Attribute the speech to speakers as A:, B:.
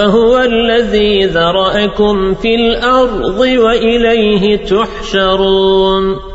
A: وهو الذي ذرأكم في الأرض وإليه تحشرون.